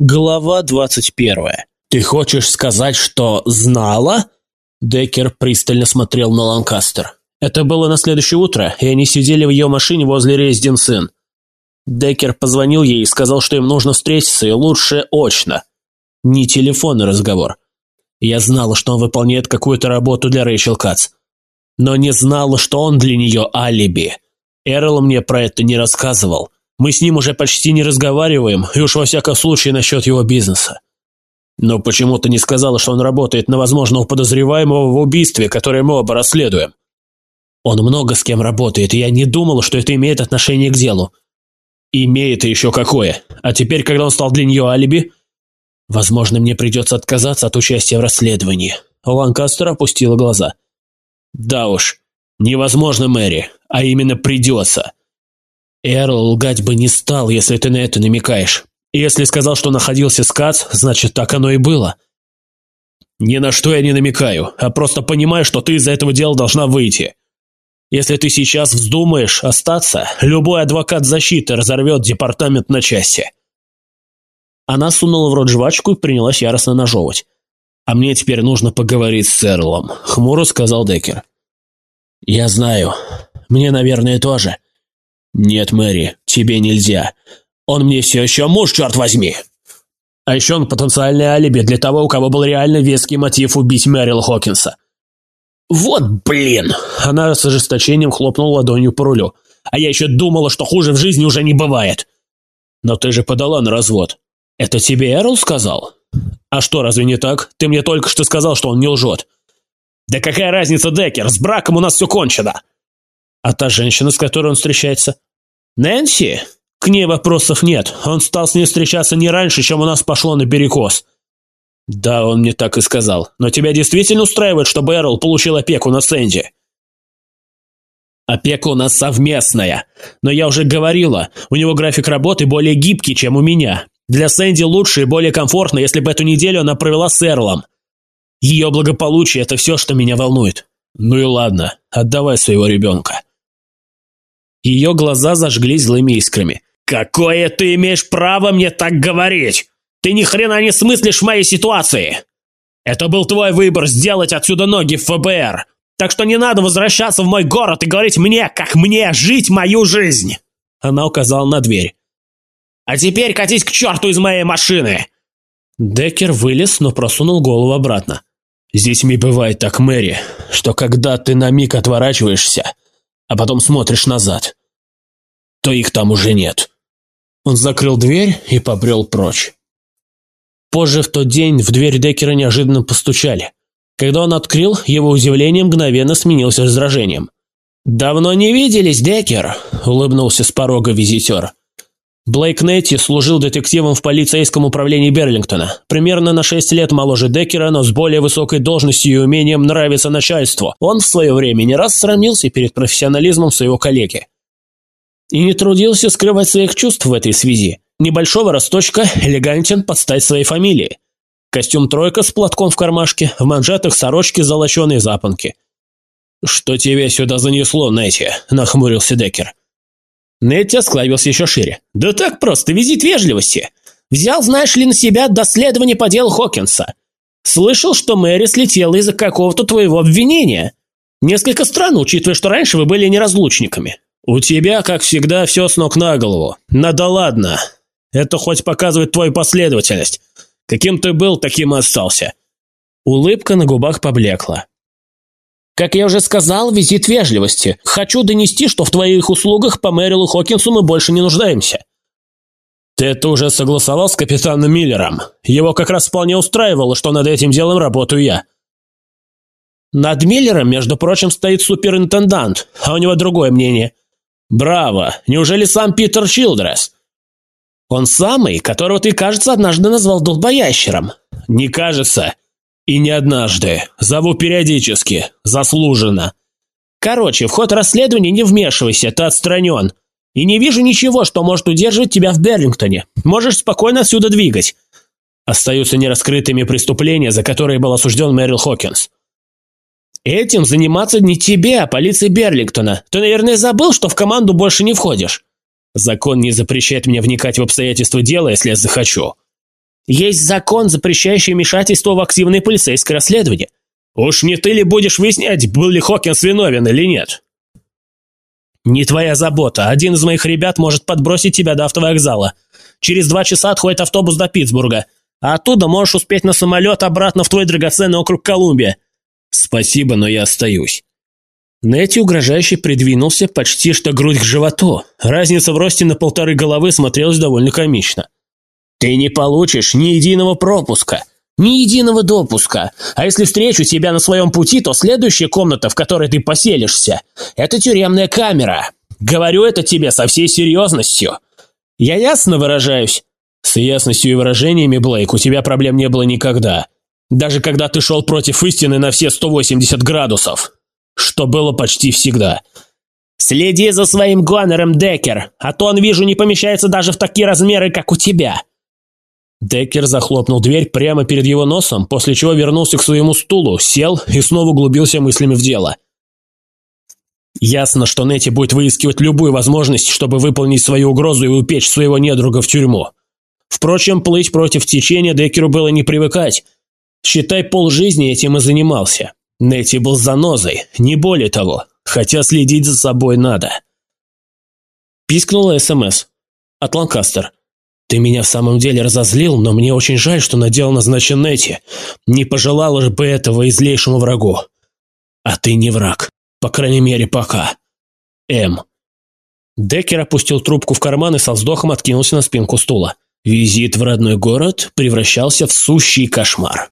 Глава двадцать первая. «Ты хочешь сказать, что знала?» Деккер пристально смотрел на Ланкастер. Это было на следующее утро, и они сидели в ее машине возле Резиденс Инн. Деккер позвонил ей и сказал, что им нужно встретиться, и лучше очно. Не телефонный разговор. Я знала, что он выполняет какую-то работу для Рэйчел Кац. Но не знала, что он для нее алиби. Эрл мне про это не рассказывал. Мы с ним уже почти не разговариваем, и уж во всяком случае насчет его бизнеса. Но почему ты не сказала, что он работает на возможного подозреваемого в убийстве, которое мы оба расследуем? Он много с кем работает, и я не думала, что это имеет отношение к делу. Имеет и еще какое. А теперь, когда он стал для нее алиби, возможно, мне придется отказаться от участия в расследовании. Ланкастер опустила глаза. Да уж, невозможно, Мэри, а именно придется. Эрл лгать бы не стал, если ты на это намекаешь. Если сказал, что находился с Кац, значит, так оно и было. Ни на что я не намекаю, а просто понимаю, что ты из-за этого дела должна выйти. Если ты сейчас вздумаешь остаться, любой адвокат защиты разорвет департамент на части. Она сунула в рот жвачку и принялась яростно нажевывать. «А мне теперь нужно поговорить с Эрлом», — хмуро сказал Деккер. «Я знаю. Мне, наверное, тоже. «Нет, Мэри, тебе нельзя. Он мне все еще муж, черт возьми!» А еще он потенциальное алиби для того, у кого был реально веский мотив убить Мэрил Хокинса. «Вот блин!» Она с ожесточением хлопнула ладонью по рулю. «А я еще думала, что хуже в жизни уже не бывает!» «Но ты же подала на развод. Это тебе Эрл сказал?» «А что, разве не так? Ты мне только что сказал, что он не лжет». «Да какая разница, Деккер? С браком у нас все кончено!» А та женщина, с которой он встречается? Нэнси? К ней вопросов нет. Он стал с ней встречаться не раньше, чем у нас пошло наперекос. Да, он мне так и сказал. Но тебя действительно устраивает, чтобы Эрл получил опеку на Сэнди? Опека у нас совместная. Но я уже говорила, у него график работы более гибкий, чем у меня. Для Сэнди лучше и более комфортно, если бы эту неделю она провела с Эрлом. Ее благополучие – это все, что меня волнует. Ну и ладно, отдавай своего ребенка. Ее глаза зажглись злыми искрами. «Какое ты имеешь право мне так говорить? Ты ни хрена не смыслишь в моей ситуации! Это был твой выбор сделать отсюда ноги в ФБР, так что не надо возвращаться в мой город и говорить мне, как мне жить мою жизнь!» Она указала на дверь. «А теперь катись к черту из моей машины!» Деккер вылез, но просунул голову обратно. «С детьми бывает так, Мэри, что когда ты на миг отворачиваешься, а потом смотришь назад, то их там уже нет. Он закрыл дверь и побрел прочь. Позже в тот день в дверь Деккера неожиданно постучали. Когда он открыл, его удивление мгновенно сменилось раздражением. «Давно не виделись, Деккер», – улыбнулся с порога визитер. Блейк Нетти служил детективом в полицейском управлении Берлингтона. Примерно на 6 лет моложе Деккера, но с более высокой должностью и умением нравиться начальству. Он в свое время не раз срамился перед профессионализмом своего коллеги. И не трудился скрывать своих чувств в этой связи. Небольшого росточка, элегантен под стать своей фамилии. Костюм тройка с платком в кармашке, в манжетах сорочки золоченые запонки. «Что тебе сюда занесло, Нетти?» – нахмурился Деккер. Нетти осклавился еще шире. «Да так просто, визит вежливости. Взял, знаешь ли, на себя доследование по делу Хокинса. Слышал, что Мэри слетела из-за какого-то твоего обвинения. Несколько странно, учитывая, что раньше вы были неразлучниками. У тебя, как всегда, все с ног на голову. Надо ладно. Это хоть показывает твою последовательность. Каким ты был, таким и остался». Улыбка на губах поблекла. Как я уже сказал, визит вежливости. Хочу донести, что в твоих услугах по Мэрилу Хокинсу мы больше не нуждаемся. Ты это уже согласовал с капитаном Миллером. Его как раз вполне устраивало, что над этим делом работаю я. Над Миллером, между прочим, стоит суперинтендант, а у него другое мнение. Браво! Неужели сам Питер Чилдрес? Он самый, которого ты, кажется, однажды назвал долбоящером. Не кажется. И не однажды. Зову периодически. Заслуженно. Короче, в ход расследования не вмешивайся, ты отстранен. И не вижу ничего, что может удерживать тебя в Берлингтоне. Можешь спокойно отсюда двигать. Остаются нераскрытыми преступления, за которые был осужден Мэрил Хокинс. Этим заниматься не тебе, а полиции Берлингтона. Ты, наверное, забыл, что в команду больше не входишь. Закон не запрещает мне вникать в обстоятельства дела, если я захочу. Есть закон, запрещающий вмешательство в активное полицейское расследование. Уж не ты ли будешь выяснять, был ли Хокинс виновен или нет? Не твоя забота. Один из моих ребят может подбросить тебя до автовокзала. Через два часа отходит автобус до Питтсбурга. А оттуда можешь успеть на самолет обратно в твой драгоценный округ Колумбия. Спасибо, но я остаюсь. Нетти угрожающе придвинулся почти что грудь к животу. Разница в росте на полторы головы смотрелась довольно комично. «Ты не получишь ни единого пропуска, ни единого допуска. А если встречу тебя на своем пути, то следующая комната, в которой ты поселишься, это тюремная камера. Говорю это тебе со всей серьезностью. Я ясно выражаюсь?» «С ясностью и выражениями, Блейк, у тебя проблем не было никогда. Даже когда ты шел против истины на все 180 градусов» что было почти всегда. «Следи за своим гонором, Деккер, а то он, вижу, не помещается даже в такие размеры, как у тебя!» Деккер захлопнул дверь прямо перед его носом, после чего вернулся к своему стулу, сел и снова углубился мыслями в дело. Ясно, что Нетти будет выискивать любую возможность, чтобы выполнить свою угрозу и упечь своего недруга в тюрьму. Впрочем, плыть против течения Деккеру было не привыкать. Считай, полжизни этим и занимался. Нетти был занозой, не более того, хотя следить за собой надо. Пискнула СМС. От Ланкастер. «Ты меня в самом деле разозлил, но мне очень жаль, что надел назначен Нетти. Не пожелала бы этого излейшему врагу. А ты не враг. По крайней мере, пока. М». Деккер опустил трубку в карман и со вздохом откинулся на спинку стула. Визит в родной город превращался в сущий кошмар.